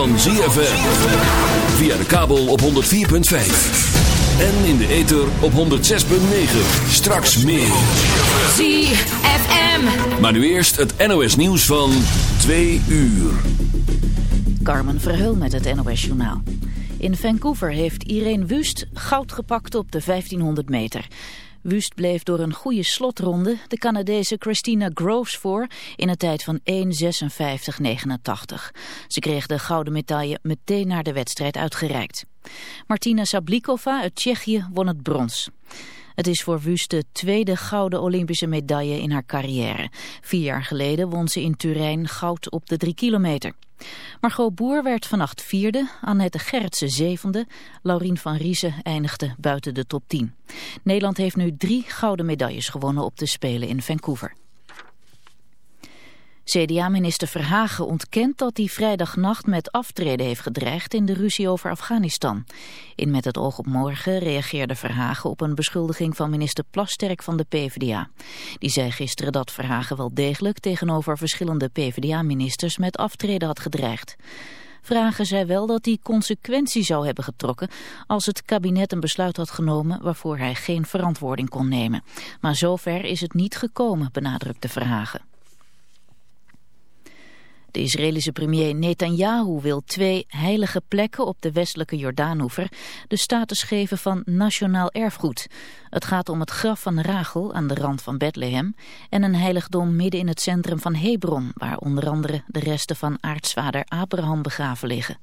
van ZFM. Via de kabel op 104.5. En in de ether op 106.9. Straks meer. ZFM. Maar nu eerst het NOS nieuws van 2 uur. Carmen Verheul met het NOS journaal. In Vancouver heeft Irene Wust goud gepakt op de 1500 meter. Wust bleef door een goede slotronde de Canadese Christina Groves voor in een tijd van 1.56.89. Ze kreeg de gouden medaille meteen naar de wedstrijd uitgereikt. Martina Sablikova uit Tsjechië won het brons. Het is voor Wust de tweede gouden Olympische medaille in haar carrière. Vier jaar geleden won ze in Turijn goud op de drie kilometer. Margot Boer werd vannacht vierde, Annette Gerritsen zevende, Laurien van Riesen eindigde buiten de top 10. Nederland heeft nu drie gouden medailles gewonnen op de Spelen in Vancouver. CDA-minister Verhagen ontkent dat hij vrijdagnacht met aftreden heeft gedreigd in de ruzie over Afghanistan. In Met het oog op morgen reageerde Verhagen op een beschuldiging van minister Plasterk van de PvdA. Die zei gisteren dat Verhagen wel degelijk tegenover verschillende PvdA-ministers met aftreden had gedreigd. Vragen zei wel dat hij consequentie zou hebben getrokken als het kabinet een besluit had genomen waarvoor hij geen verantwoording kon nemen. Maar zover is het niet gekomen, benadrukte Verhagen. De Israëlische premier Netanyahu wil twee heilige plekken op de westelijke Jordaanoever de status geven van nationaal erfgoed. Het gaat om het graf van Rachel aan de rand van Bethlehem en een heiligdom midden in het centrum van Hebron, waar onder andere de resten van aartsvader Abraham begraven liggen.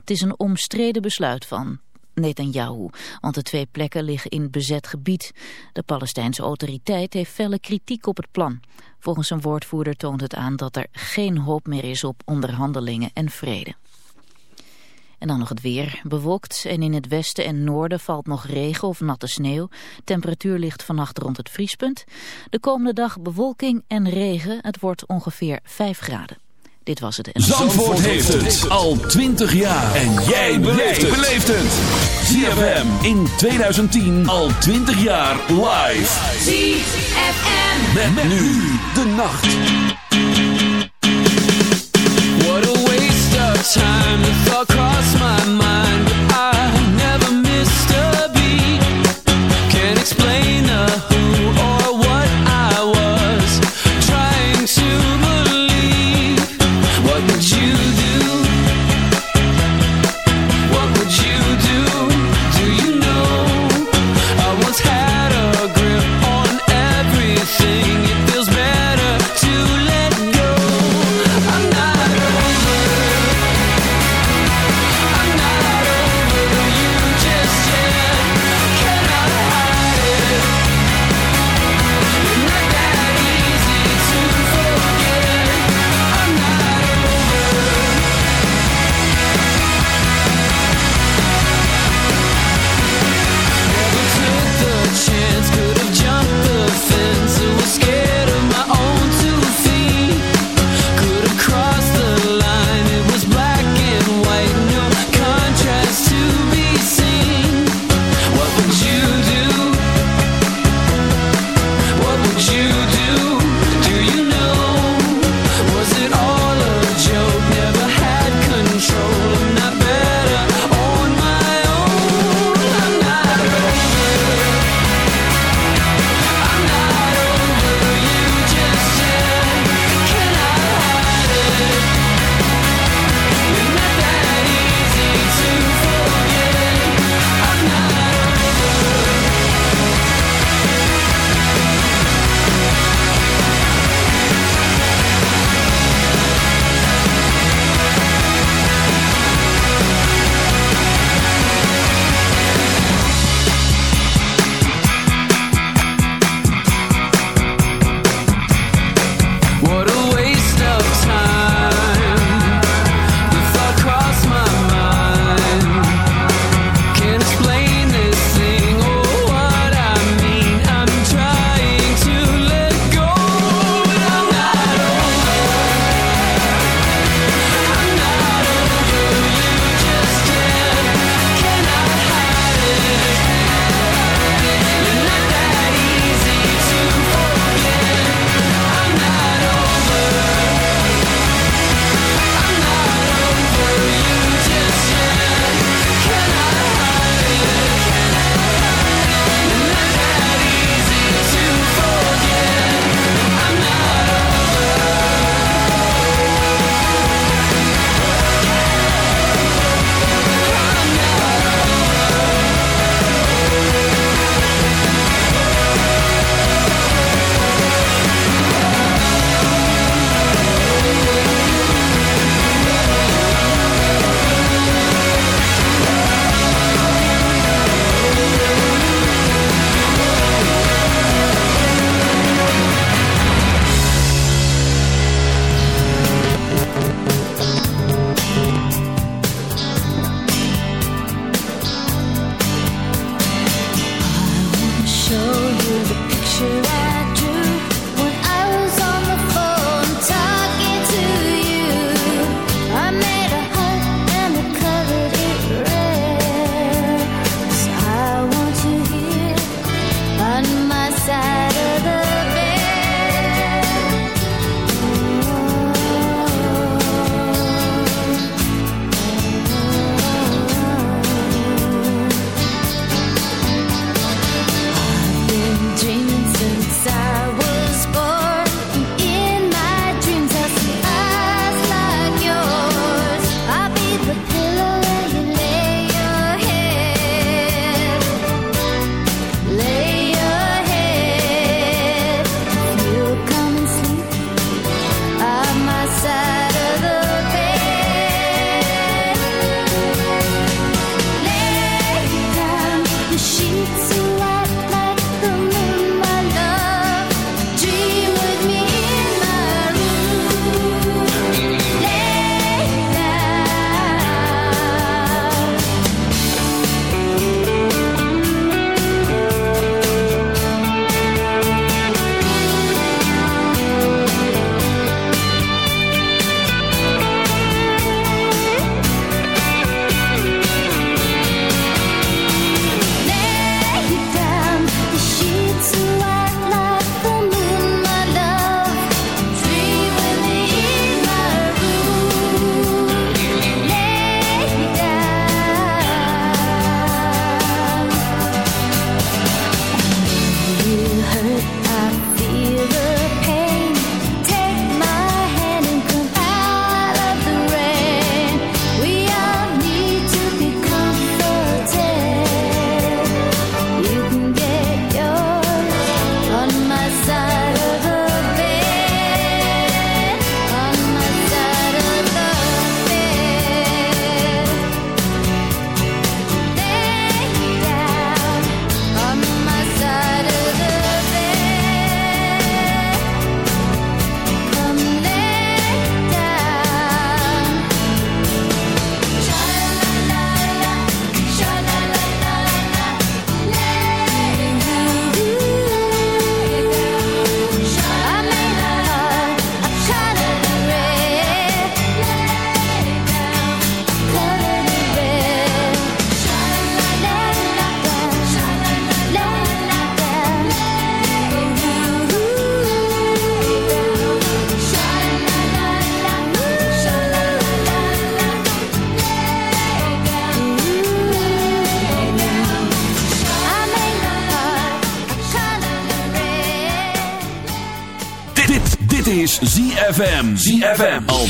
Het is een omstreden besluit van Netanyahu, want de twee plekken liggen in bezet gebied. De Palestijnse autoriteit heeft felle kritiek op het plan. Volgens een woordvoerder toont het aan dat er geen hoop meer is op onderhandelingen en vrede. En dan nog het weer. Bewolkt en in het westen en noorden valt nog regen of natte sneeuw. Temperatuur ligt vannacht rond het vriespunt. De komende dag bewolking en regen. Het wordt ongeveer 5 graden. Dit was het. Zandvoort, Zandvoort heeft het al 20 jaar. En jij beleeft het. ZFM in 2010 al 20 jaar live. ZFM. Met, met nu de nacht. What a waste of time. The thought crossed my mind.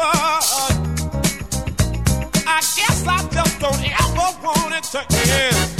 suffered. I guess I just don't ever want it to end.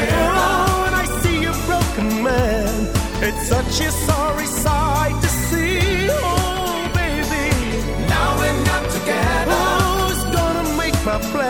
mirror and I see a broken man. It's such a sorry sight to see. Oh, baby. Now we're not together. Who's gonna make my plans?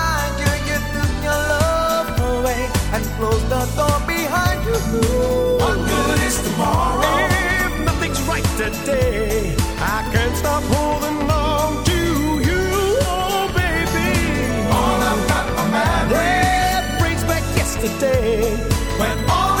your love away and closed the door behind you. What good is tomorrow? If nothing's right today, I can't stop holding on to you, oh baby. All I've got are memories. brings back yesterday when all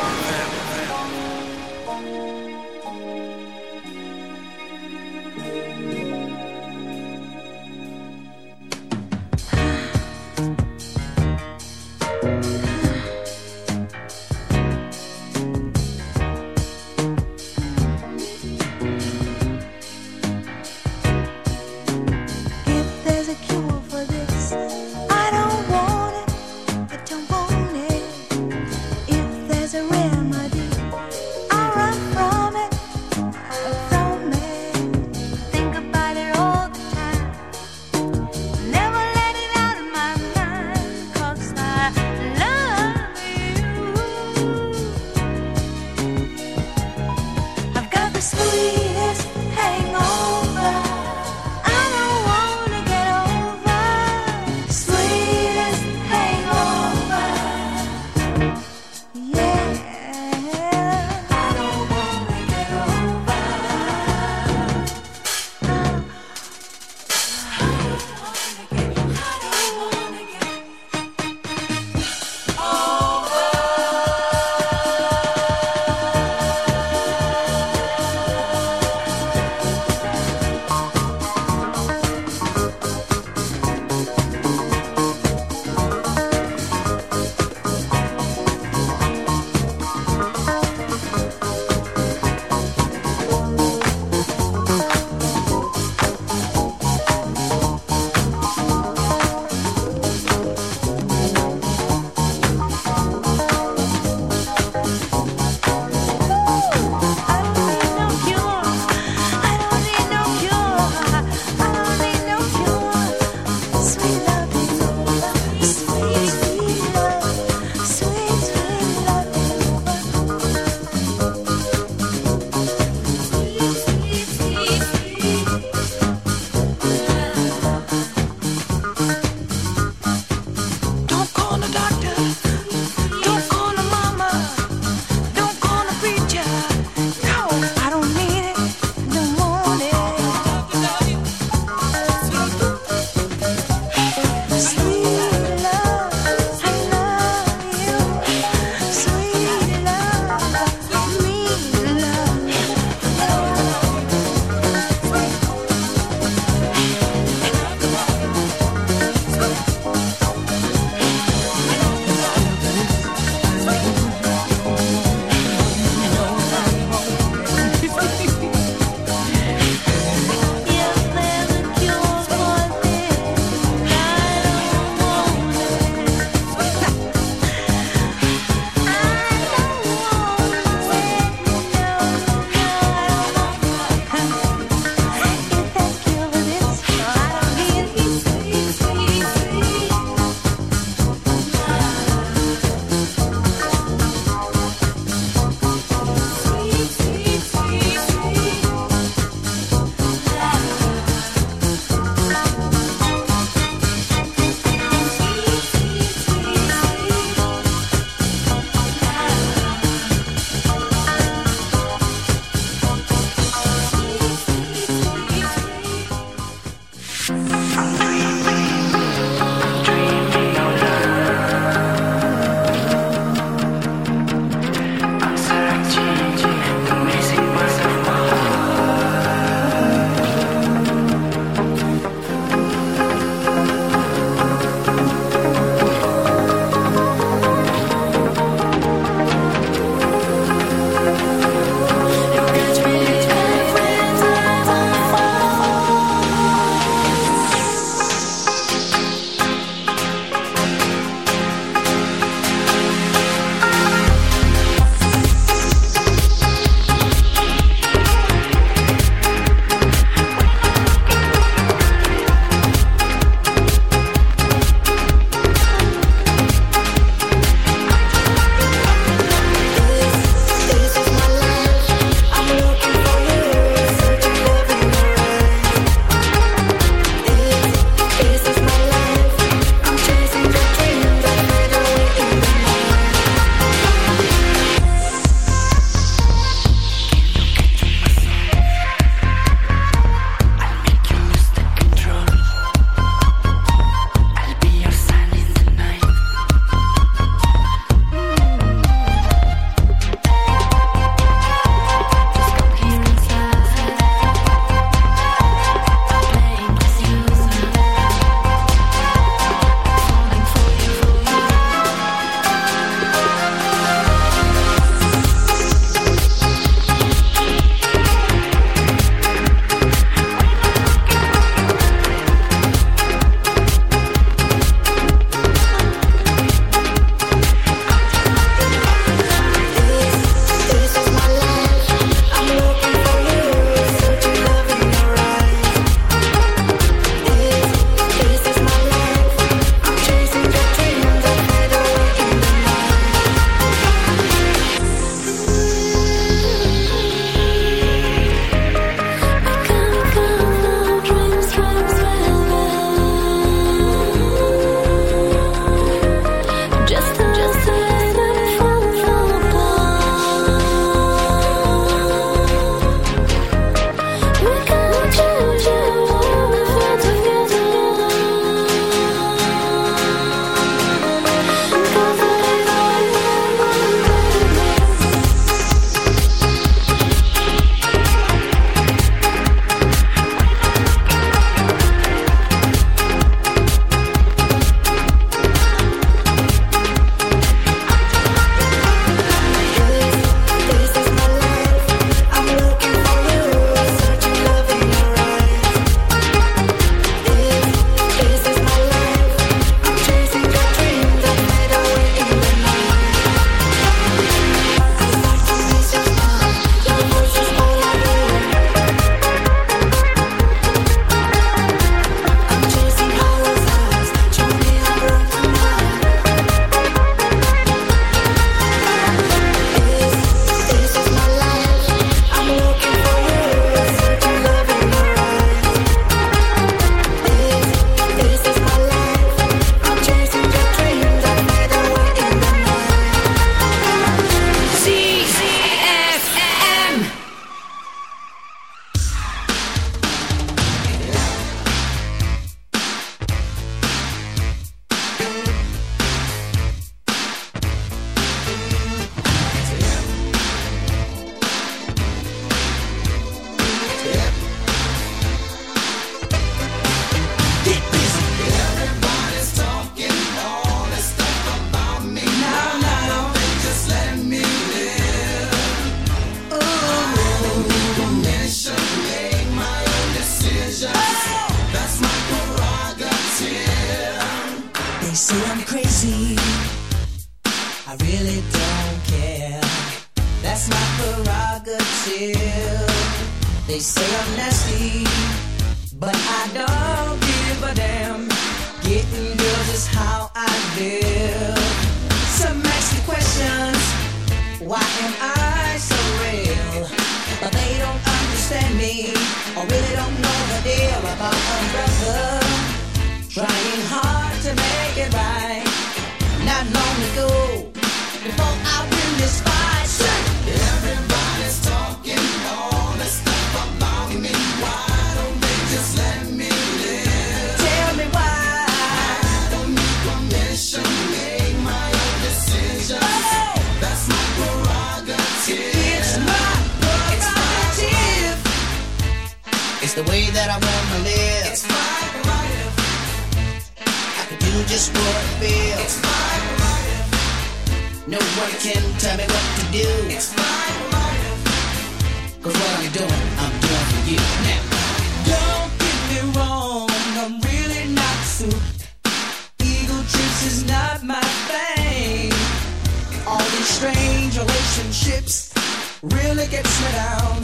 down.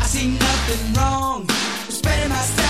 I see nothing wrong with spending my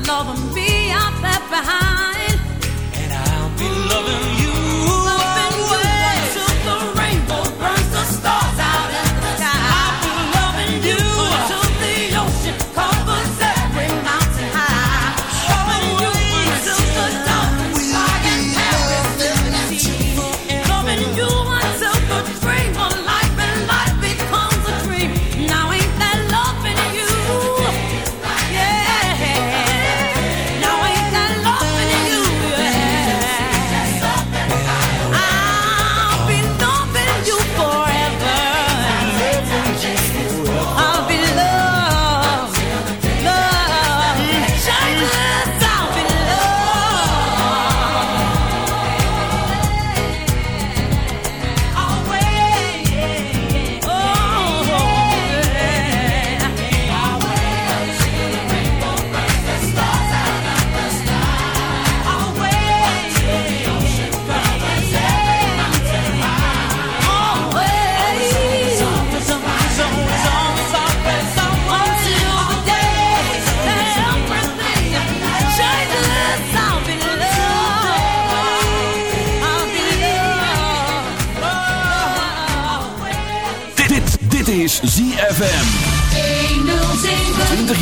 the love and be out left behind.